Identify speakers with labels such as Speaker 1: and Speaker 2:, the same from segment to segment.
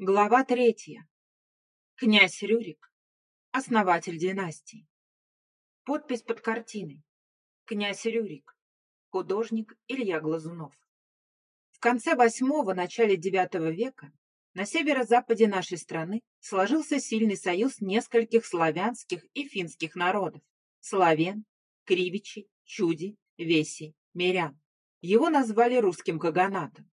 Speaker 1: Глава третья. Князь Рюрик. Основатель династии. Подпись под картиной. Князь Рюрик. Художник Илья Глазунов. В конце восьмого, начале девятого века на северо-западе нашей страны сложился сильный союз нескольких славянских и финских народов – славян, кривичи, чуди, веси, мирян. Его назвали русским каганатом.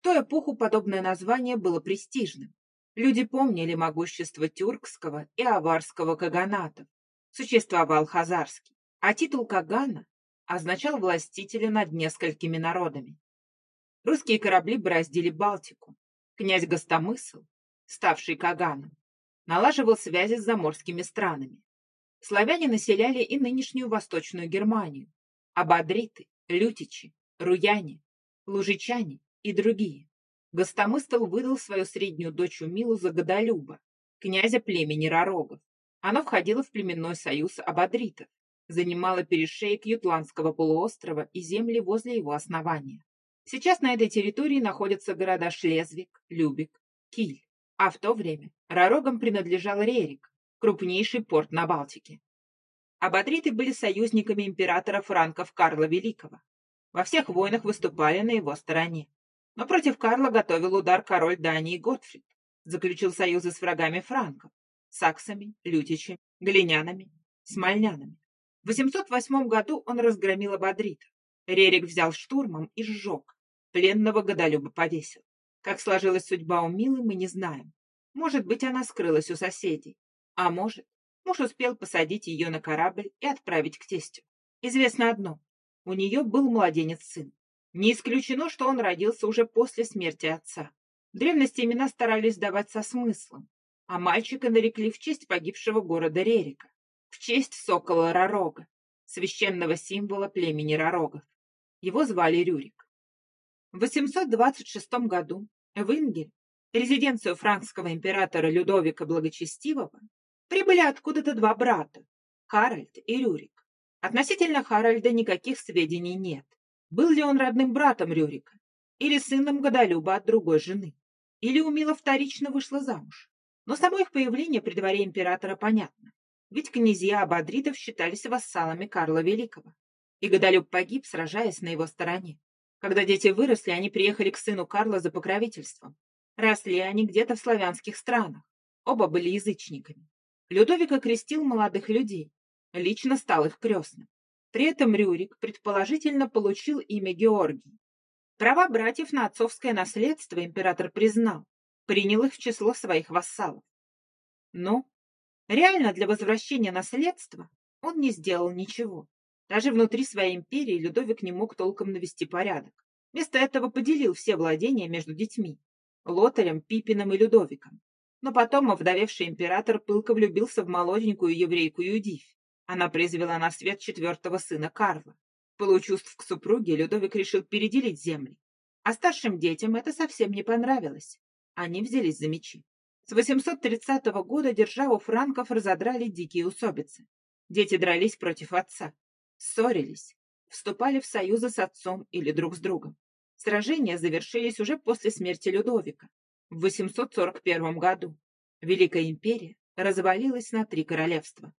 Speaker 1: В ту эпоху подобное название было престижным. Люди помнили могущество тюркского и аварского каганатов. Существовал хазарский, а титул кагана означал властителя над несколькими народами. Русские корабли бороздили Балтику. Князь Гостомысл, ставший каганом, налаживал связи с заморскими странами. Славяне населяли и нынешнюю Восточную Германию, а бадриты, лютичи, руяне, лужичане и другие. Гостомыстл выдал свою среднюю дочь Милу за Годолюба, князя племени Ророгов. Она входила в племенной союз абадритов, занимала перешеек Ютландского полуострова и земли возле его основания. Сейчас на этой территории находятся города Шлезвик, Любек, Киль, а в то время Ророгам принадлежал Рерик, крупнейший порт на Балтике. Абадриты были союзниками императора франков Карла Великого. Во всех войнах выступали на его стороне. Но против Карла готовил удар король Дании Готфрид. Заключил союзы с врагами франков, саксами, лютичами, глинянами, смольнянами. В 808 году он разгромил Абадрит. Рерик взял штурмом и сжег. Пленного Годолюба повесил. Как сложилась судьба у Милы, мы не знаем. Может быть, она скрылась у соседей. А может, муж успел посадить ее на корабль и отправить к тестю. Известно одно. У нее был младенец-сын. Не исключено, что он родился уже после смерти отца. В древности имена старались давать со смыслом, а мальчика нарекли в честь погибшего города Рерика, в честь сокола Ророга, священного символа племени Ророгов. Его звали Рюрик. В 826 году в Ингель, резиденцию франкского императора Людовика Благочестивого, прибыли откуда-то два брата, Харальд и Рюрик. Относительно Харальда никаких сведений нет. Был ли он родным братом Рюрика? Или сыном Годолюба от другой жены? Или у Мила вторично вышла замуж? Но само их появление при дворе императора понятно. Ведь князья Абадритов считались вассалами Карла Великого. И Годолюб погиб, сражаясь на его стороне. Когда дети выросли, они приехали к сыну Карла за покровительством. Росли они где-то в славянских странах. Оба были язычниками. Людовик окрестил молодых людей. Лично стал их крестным. При этом Рюрик предположительно получил имя Георгий. Права братьев на отцовское наследство император признал, принял их в число своих вассалов. Но реально для возвращения наследства он не сделал ничего. Даже внутри своей империи Людовик не мог толком навести порядок. Вместо этого поделил все владения между детьми – Лотарем, Пипином и Людовиком. Но потом овдовевший император пылко влюбился в молоденькую еврейку Юдивь, она произвела на свет четвертого сына Карла. Получувств к супруге, Людовик решил переделить земли. А старшим детям это совсем не понравилось. Они взялись за мечи. С 830 года державу франков разодрали дикие усобицы. Дети дрались против отца, ссорились, вступали в союзы с отцом или друг с другом. Сражения завершились уже после смерти Людовика в 841 году. Великая империя развалилась на три королевства.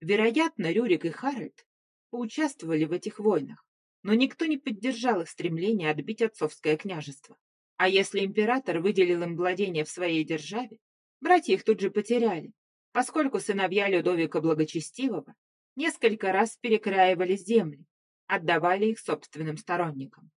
Speaker 1: Вероятно, Рюрик и Харальд поучаствовали в этих войнах, но никто не поддержал их стремление отбить отцовское княжество. А если император выделил им владение в своей державе, братья их тут же потеряли, поскольку сыновья Людовика Благочестивого несколько раз перекраивали земли, отдавали их собственным сторонникам.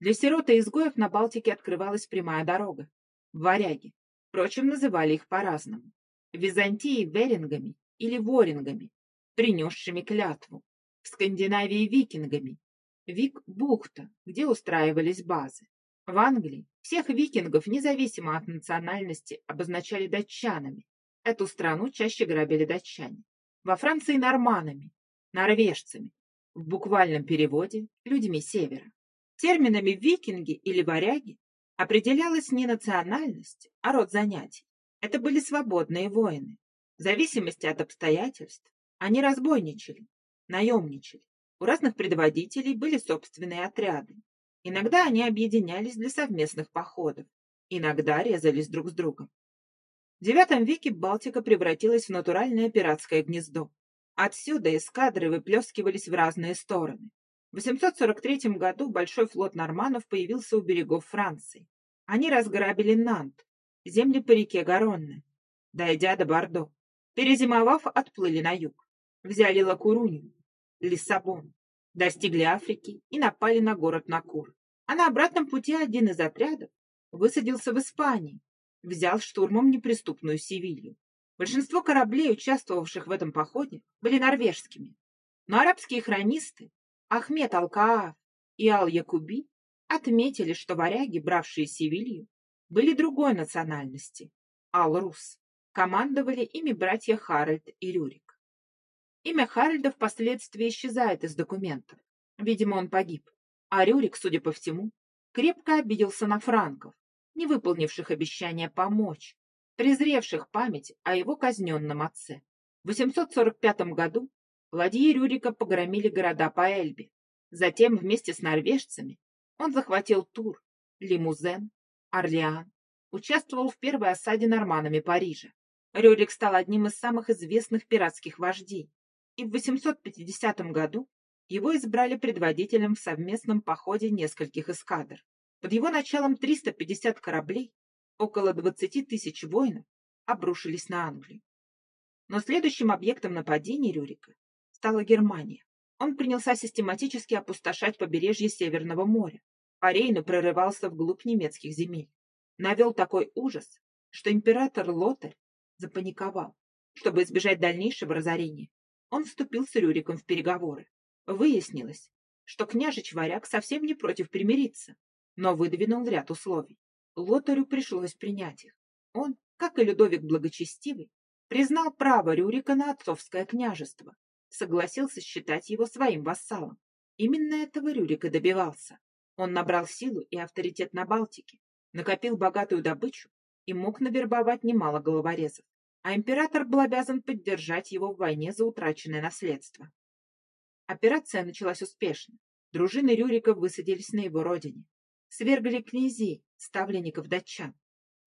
Speaker 1: Для сирот и изгоев на Балтике открывалась прямая дорога – варяги, впрочем, называли их по-разному. Византии – верингами, или ворингами, принесшими клятву, в Скандинавии викингами, Вик-бухта, где устраивались базы. В Англии всех викингов, независимо от национальности, обозначали датчанами. Эту страну чаще грабили датчане. Во Франции норманами, норвежцами, в буквальном переводе людьми севера. Терминами викинги или варяги определялась не национальность, а род занятий. Это были свободные воины, в зависимости от обстоятельств они разбойничали, наемничали. У разных предводителей были собственные отряды. Иногда они объединялись для совместных походов. иногда резались друг с другом. В IX веке Балтика превратилась в натуральное пиратское гнездо. Отсюда эскадры выплескивались в разные стороны. В 843 году большой флот норманов появился у берегов Франции. Они разграбили Нант, земли по реке Гаронне, дойдя до Бордо. Перезимовав, отплыли на юг. Взяли Лакурунью, Лиссабон, достигли Африки и напали на город Накур. А на обратном пути один из отрядов высадился в Испании, взял штурмом неприступную Севилью. Большинство кораблей, участвовавших в этом походе, были норвежскими. Но арабские хронисты Ахмед Алкааф и Ал-Якуби отметили, что варяги, бравшие Севилью, были другой национальности – Ал-Рус. Командовали ими братья Харальд и Рюрик. Имя Харальда впоследствии исчезает из документов. Видимо, он погиб. А Рюрик, судя по всему, крепко обиделся на франков, не выполнивших обещания помочь, презревших память о его казненном отце. В 845 году ладьи Рюрика погромили города по Эльбе. Затем вместе с норвежцами он захватил Тур, Лимузен, Орлеан, участвовал в первой осаде норманами Парижа. Рюрик стал одним из самых известных пиратских вождей, и в 850 году его избрали предводителем в совместном походе нескольких эскадр. Под его началом 350 кораблей, около 20 тысяч воинов, обрушились на Англию. Но следующим объектом нападений Рюрика стала Германия. Он принялся систематически опустошать побережье Северного моря. По Рейну прорывался вглубь немецких земель. Навел такой ужас, что император Лотарь запаниковал. Чтобы избежать дальнейшего разорения, он вступил с Рюриком в переговоры. Выяснилось, что княжич Варяг совсем не против примириться, но выдвинул ряд условий. Лотарю пришлось принять их. Он, как и Людовик Благочестивый, признал право Рюрика на отцовское княжество, согласился считать его своим вассалом. Именно этого Рюрик и добивался. Он набрал силу и авторитет на Балтике, накопил богатую добычу и мог навербовать немало головорезов. А император был обязан поддержать его в войне за утраченное наследство. Операция началась успешно. Дружины Рюрика высадились на его родине свергли князей, ставленников датчан.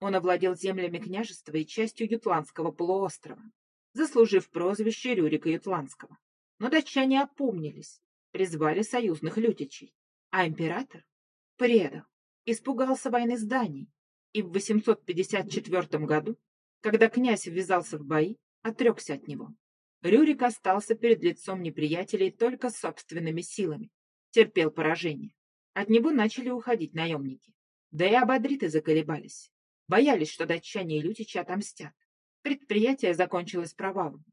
Speaker 1: Он овладел землями княжества и частью Ютландского полуострова, заслужив прозвище Рюрика Ютландского. Но датчане опомнились, призвали союзных лютичей, а император предал, испугался войны с Данией и в 854 году, когда князь ввязался в бои, отрекся от него. Рюрик остался перед лицом неприятелей только собственными силами, терпел поражение. От него начали уходить наемники. Да и ободриты заколебались. Боялись, что датчане и лютичи отомстят. Предприятие закончилось провалом.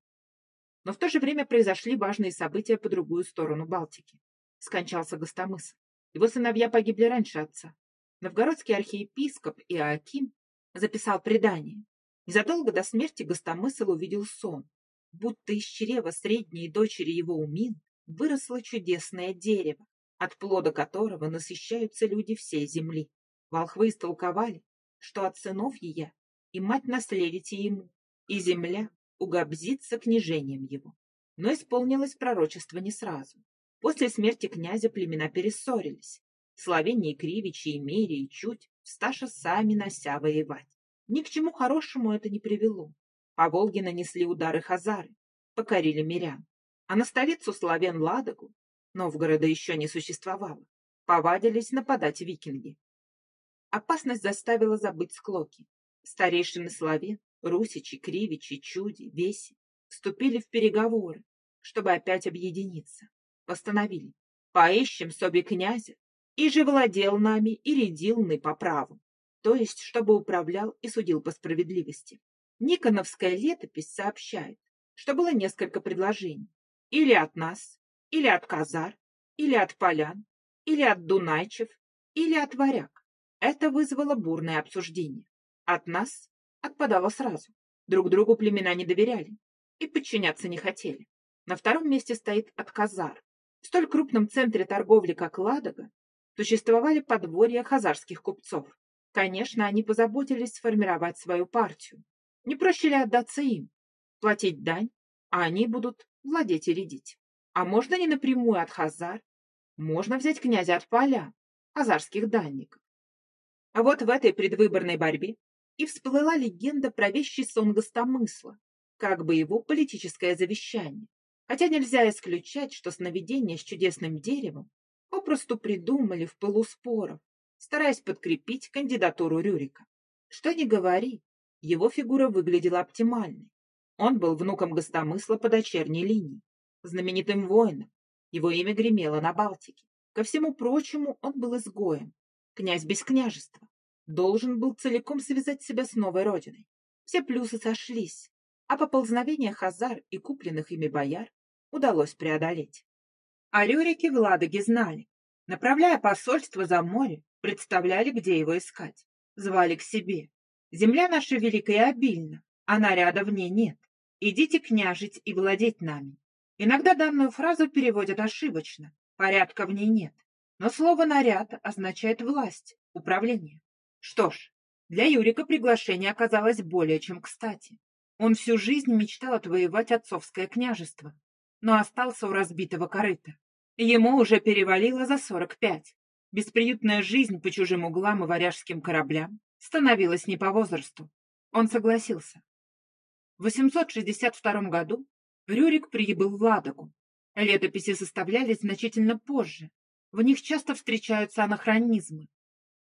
Speaker 1: Но в то же время произошли важные события по другую сторону Балтики. Скончался Гостомысл. Его сыновья погибли раньше отца. Новгородский архиепископ Иоаким записал предание. Незадолго до смерти Гостомысл увидел сон, будто из чрева средней дочери его Умин выросло чудесное дерево, от плода которого насыщаются люди всей земли. Волхвы истолковали, что от сынов ее и мать наследите ему, и земля угобзится княжением его. Но исполнилось пророчество не сразу. После смерти князя племена перессорились. Словения и Кривичи, и Мерия, и Чуть Сташа сами нося воевать. Ни к чему хорошему это не привело. По Волге нанесли удары хазары, покорили мирян. А на столицу славян Ладогу Новгорода еще не существовало. Повадились нападать викинги. Опасность заставила забыть склоки. Старейшины Славен, Русичи, Кривичи, Чуди, Веси вступили в переговоры, чтобы опять объединиться. Постановили, поищем собе князя, и же владел нами и редилны по праву, то есть, чтобы управлял и судил по справедливости. Никоновская летопись сообщает, что было несколько предложений. Или от нас, или от казар, или от полян, или от дунайчев, или от варяг. Это вызвало бурное обсуждение. От нас отпадало сразу. Друг другу племена не доверяли и подчиняться не хотели. На втором месте стоит от казар. В столь крупном центре торговли, как Ладога, существовали подворья хазарских купцов. Конечно, они позаботились сформировать свою партию. Не проще ли отдаться им, платить дань, а они будут владеть и рядить. А можно не напрямую от Хазар? Можно взять князя от поля, хазарских данников. А вот в этой предвыборной борьбе и всплыла легенда про вещий сон гостомысла, как бы его политическое завещание. Хотя нельзя исключать, что сновидение с чудесным деревом попросту придумали в пылу споров, стараясь подкрепить кандидатуру Рюрика. Что ни говори, его фигура выглядела оптимальной. Он был внуком гостомысла по дочерней линии, знаменитым воином. Его имя гремело на Балтике. Ко всему прочему, он был изгоем, князь без княжества. Должен был целиком связать себя с новой родиной. Все плюсы сошлись, а поползновение хазар и купленных ими бояр удалось преодолеть. О Рюрике в Ладоге знали. Направляя посольство за море, представляли, где его искать. Звали к себе. Земля наша велика и обильна, а наряда в ней нет. Идите княжить и владеть нами. Иногда данную фразу переводят ошибочно, порядка в ней нет. Но слово «наряд» означает власть, управление. Что ж, для Юрика приглашение оказалось более чем кстати. Он всю жизнь мечтал отвоевать отцовское княжество, но остался у разбитого корыта. Ему уже перевалило за сорок пять. Бесприютная жизнь по чужим углам и варяжским кораблям становилась не по возрасту. Он согласился. В 862 году Рюрик прибыл в Ладогу. Летописи составлялись значительно позже. В них часто встречаются анахронизмы.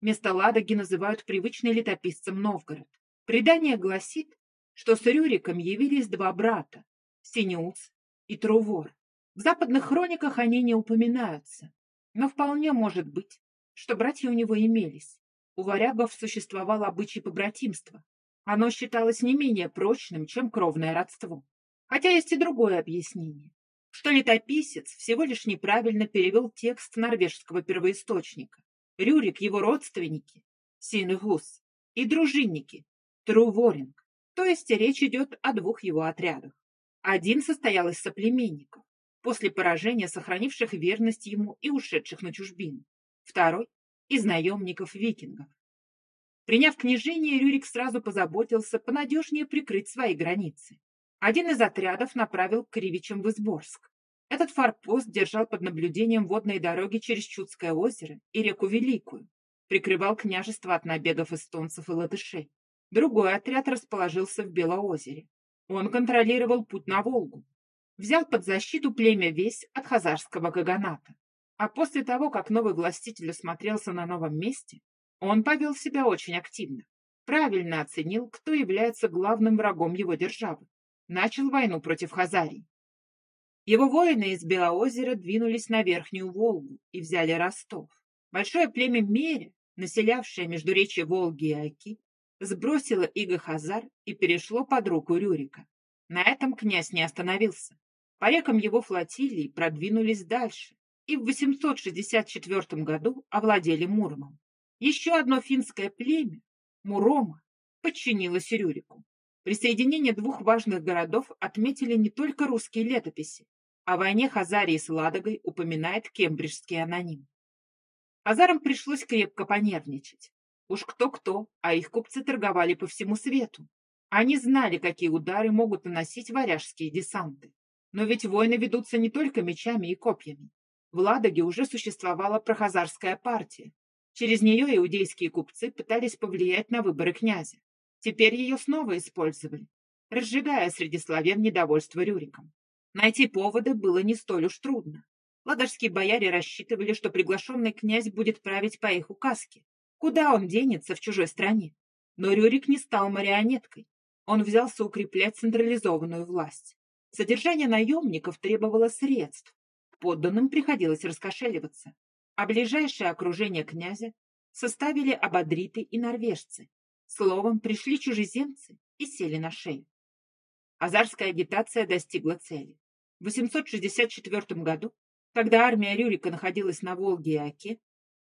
Speaker 1: Место Ладоги называют привычный летописцем Новгород. Предание гласит, что с Рюриком явились два брата – Синеус и Трувор. В западных хрониках они не упоминаются, но вполне может быть, что братья у него имелись. У варягов существовал обычай побратимства. Оно считалось не менее прочным, чем кровное родство. Хотя есть и другое объяснение, что летописец всего лишь неправильно перевел текст норвежского первоисточника. Рюрик, его родственники, Синегус, и дружинники, Труворинг, то есть речь идет о двух его отрядах. Один состоял из соплеменников, после поражения сохранивших верность ему и ушедших на чужбину. Второй – из наемников-викингов. Приняв княжение, Рюрик сразу позаботился понадежнее прикрыть свои границы. Один из отрядов направил к Кривичам в Изборск. Этот форпост держал под наблюдением водные дороги через Чудское озеро и реку Великую, прикрывал княжество от набегов эстонцев и латышей. Другой отряд расположился в Белоозере, он контролировал путь на Волгу, взял под защиту племя весь от хазарского каганата. А после того, как новый властитель осмотрелся на новом месте, он повел себя очень активно. Правильно оценил, кто является главным врагом его державы. Начал войну против Хазарий. Его воины из Белоозера двинулись на Верхнюю Волгу и взяли Ростов. Большое племя Мере, населявшее междуречье Волги и Оки, сбросило иго Хазар и перешло под руку Рюрика. На этом князь не остановился. По рекам его флотилии продвинулись дальше и в 864 году овладели Муромом. Еще одно финское племя, Мурома, подчинилось Рюрику. Присоединение двух важных городов отметили не только русские летописи. О войне Хазарии с Ладогой упоминает кембриджский аноним. Хазарам пришлось крепко понервничать. Уж кто-кто, а их купцы торговали по всему свету. Они знали, какие удары могут наносить варяжские десанты. Но ведь войны ведутся не только мечами и копьями. В Ладоге уже существовала прохазарская партия. Через нее иудейские купцы пытались повлиять на выборы князя. Теперь ее снова использовали, разжигая среди славян недовольство Рюриком. Найти поводы было не столь уж трудно. Ладожские бояре рассчитывали, что приглашенный князь будет править по их указке, Куда он денется в чужой стране? Но Рюрик не стал марионеткой. Он взялся укреплять централизованную власть. Содержание наемников требовало средств. Подданным приходилось раскошеливаться. А ближайшее окружение князя составили абадриты и норвежцы. Словом, пришли чужеземцы и сели на шею. Азарская агитация достигла цели. В 864 году, когда армия Рюрика находилась на Волге и Оке,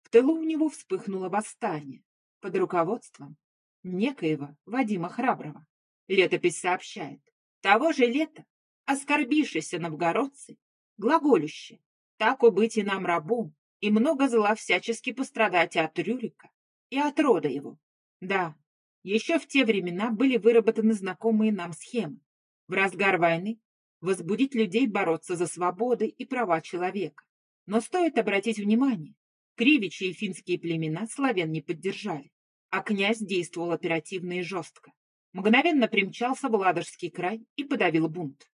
Speaker 1: в тылу у него вспыхнуло восстание под руководством некоего Вадима Храброго. Летопись сообщает. Того же лета оскорбившиеся новгородцы, глаголюще, так убыть и нам рабом, и много зла всячески пострадать от Рюрика и от рода его. Да, еще в те времена были выработаны знакомые нам схемы. В разгар войны возбудить людей бороться за свободы и права человека. Но стоит обратить внимание, Кривичи и финские племена славян не поддержали. а князь действовал оперативно и жестко. Мгновенно примчался в Ладожский край и подавил бунт.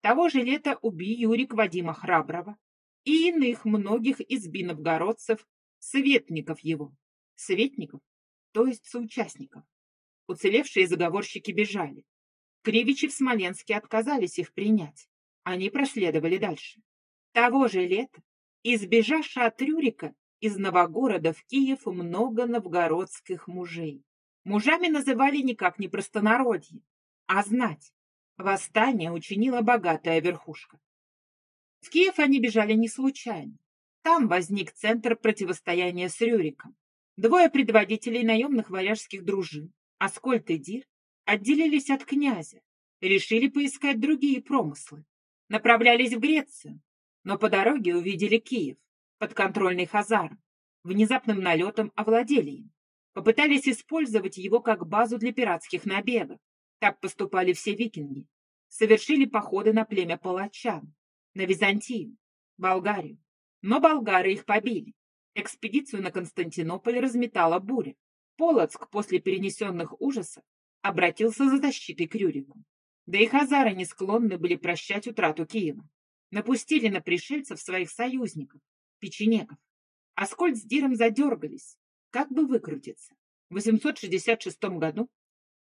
Speaker 1: Того же лета убил Юрик Вадима Храброва и иных многих изби новгородцев, советников его. Советников, то есть соучастников. Уцелевшие заговорщики бежали. Кривичи в Смоленске отказались их принять. Они проследовали дальше. Того же лета, избежавши от Рюрика, из Новогорода в Киев много новгородских мужей. Мужами называли никак не простонародье, а знать. Восстание учинила богатая верхушка. В Киев они бежали не случайно. Там возник центр противостояния с Рюриком. Двое предводителей наемных варяжских дружин, Аскольд и Дир, отделились от князя, решили поискать другие промыслы. Направлялись в Грецию, но по дороге увидели Киев подконтрольный Хазарам, внезапным налетом овладели им. Попытались использовать его как базу для пиратских набегов. Так поступали все викинги. Совершили походы на племя палачан, на Византию, Болгарию. Но болгары их побили. Экспедицию на Константинополь разметала буря. Полоцк после перенесенных ужасов обратился за защитой к Рюрику. Да и хазары не склонны были прощать утрату Киева. Напустили на пришельцев своих союзников, печенегов. Аскольд с Диром задергались, как бы выкрутиться. В 866 году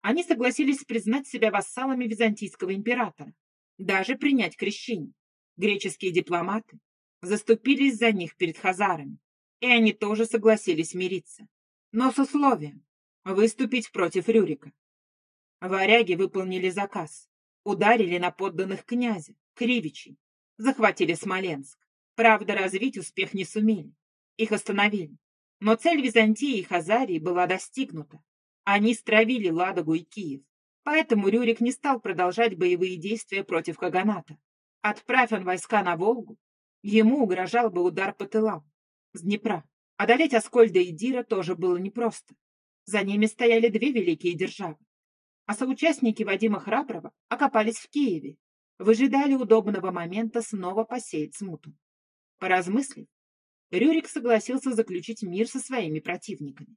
Speaker 1: они согласились признать себя вассалами византийского императора, даже принять крещение. Греческие дипломаты заступились за них перед хазарами, и они тоже согласились мириться, но с условием выступить против Рюрика. Варяги выполнили заказ, ударили на подданных князя, Кривичей, захватили Смоленск. Правда, развить успех не сумели. Их остановили. Но цель Византии и Хазарии была достигнута. Они стравили Ладогу и Киев. Поэтому Рюрик не стал продолжать боевые действия против Каганата. Отправь он войска на Волгу, ему угрожал бы удар по тылам. С Днепра. Одолеть Аскольда и Дира тоже было непросто. За ними стояли две великие державы. А соучастники Вадима Храброва окопались в Киеве, выжидали удобного момента снова посеять смуту. Поразмыслив, Рюрик согласился заключить мир со своими противниками.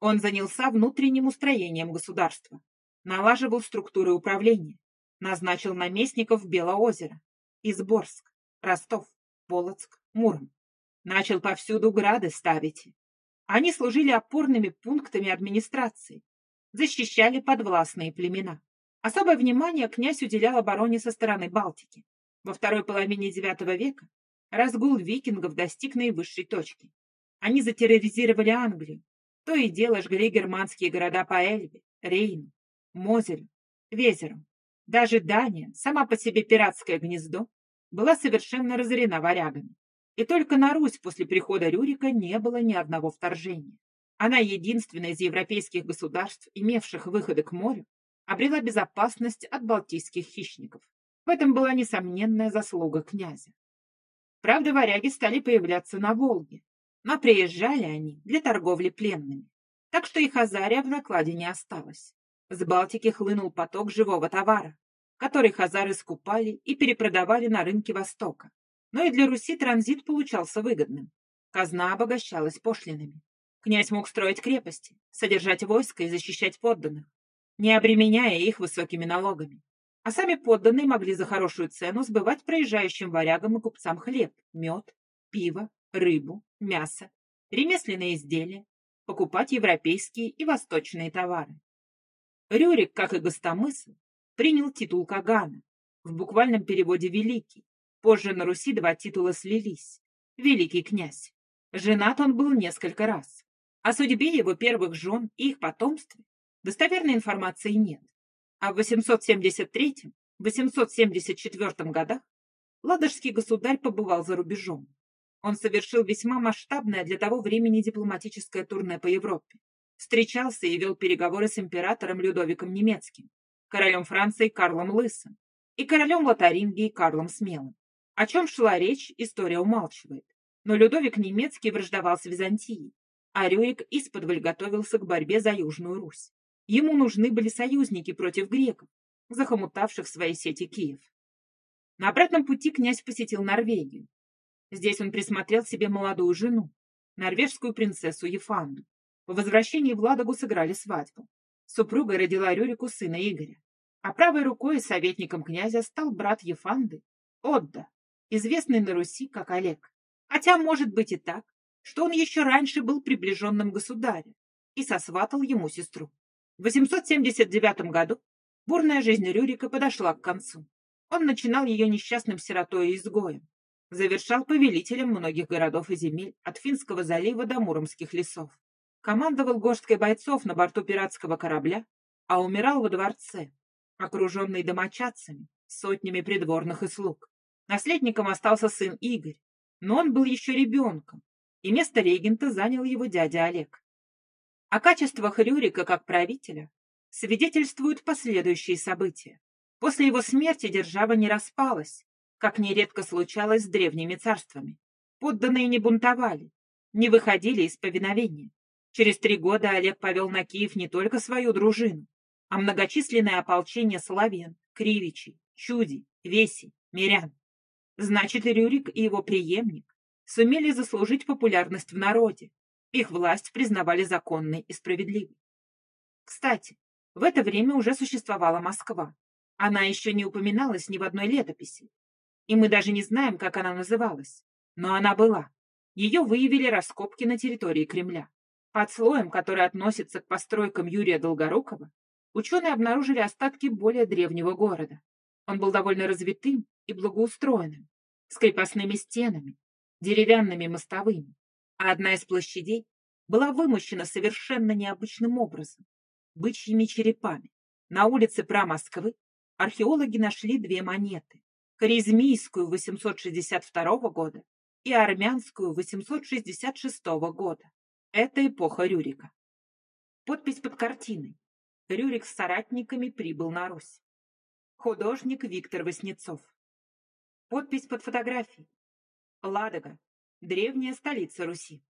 Speaker 1: Он занялся внутренним устроением государства, налаживал структуры управления, назначил наместников Белоозера, Изборск, Ростов, Полоцк, Муром. Начал повсюду грады ставить. Они служили опорными пунктами администрации, защищали подвластные племена. Особое внимание князь уделял обороне со стороны Балтики. Во второй половине IX века Разгул викингов достиг наивысшей точки. Они затерроризировали Англию. То и дело жгли германские города по Эльбе, Рейну, Мозелю, Везеру. Даже Дания, сама по себе пиратское гнездо, была совершенно разорена варягами. И только на Русь после прихода Рюрика не было ни одного вторжения. Она единственная из европейских государств, имевших выходы к морю, обрела безопасность от балтийских хищников. В этом была несомненная заслуга князя. Правда, варяги стали появляться на Волге, но приезжали они для торговли пленными. Так что и Хазария в накладе не осталось. С Балтики хлынул поток живого товара, который хазары скупали и перепродавали на рынке Востока. Но и для Руси транзит получался выгодным. Казна обогащалась пошлинами. Князь мог строить крепости, содержать войско и защищать подданных, не обременяя их высокими налогами а сами подданные могли за хорошую цену сбывать проезжающим варягам и купцам хлеб, мед, пиво, рыбу, мясо, ремесленные изделия, покупать европейские и восточные товары. Рюрик, как и Гостомысл, принял титул Кагана, в буквальном переводе «великий». Позже на Руси два титула слились. Великий князь. Женат он был несколько раз. О судьбе его первых жен и их потомстве достоверной информации нет а в 873-874 годах Ладожский государь побывал за рубежом. Он совершил весьма масштабное для того времени дипломатическое турне по Европе. Встречался и вел переговоры с императором Людовиком Немецким, королем Франции Карлом Лысым и королем Лотарингии Карлом Смелым. О чем шла речь, история умалчивает. Но Людовик Немецкий враждовал с Византией, а Рюрик исподволь готовился к борьбе за Южную Русь. Ему нужны были союзники против греков, захомутавших свои сети Киев. На обратном пути князь посетил Норвегию. Здесь он присмотрел себе молодую жену, норвежскую принцессу Ефанду. По возвращении в Ладогу сыграли свадьбу. Супруга родила Рюрику сына Игоря. А правой рукой советником князя стал брат Ефанды, Отда, известный на Руси как Олег. Хотя может быть и так, что он еще раньше был приближенным государя и сосватал ему сестру. В 879 году бурная жизнь Рюрика подошла к концу. Он начинал ее несчастным сиротой и изгоем, завершал повелителем многих городов и земель от Финского залива до Муромских лесов командовал горсткой бойцов на борту пиратского корабля, а умирал во дворце, окруженный домочадцами, сотнями придворных и слуг. Наследником остался сын Игорь, но он был еще ребенком, и место регента занял его дядя Олег. О качествах Рюрика как правителя свидетельствуют последующие события. После его смерти держава не распалась, как нередко случалось с древними царствами. Подданные не бунтовали, не выходили из повиновения. Через три года Олег повел на Киев не только свою дружину, а многочисленное ополчение славян, кривичей, чудей, весей, мирян. Значит, и Рюрик, и его преемник сумели заслужить популярность в народе. Их власть признавали законной и справедливой. Кстати, в это время уже существовала Москва. Она еще не упоминалась ни в одной летописи. И мы даже не знаем, как она называлась. Но она была. Ее выявили раскопки на территории Кремля. Под слоем, который относится к постройкам Юрия Долгорукова, ученые обнаружили остатки более древнего города. Он был довольно развитым и благоустроенным, с крепостными стенами, деревянными мостовыми, а одна из площадей была вымощена совершенно необычным образом – бычьими черепами. На улице Пра Москвы археологи нашли две монеты – Коризмийскую 862 года и армянскую 866 года. Это эпоха Рюрика. Подпись под картиной. Рюрик с соратниками прибыл на Русь. Художник Виктор Васнецов. Подпись под фотографией. Ладога. Древняя столица Руси.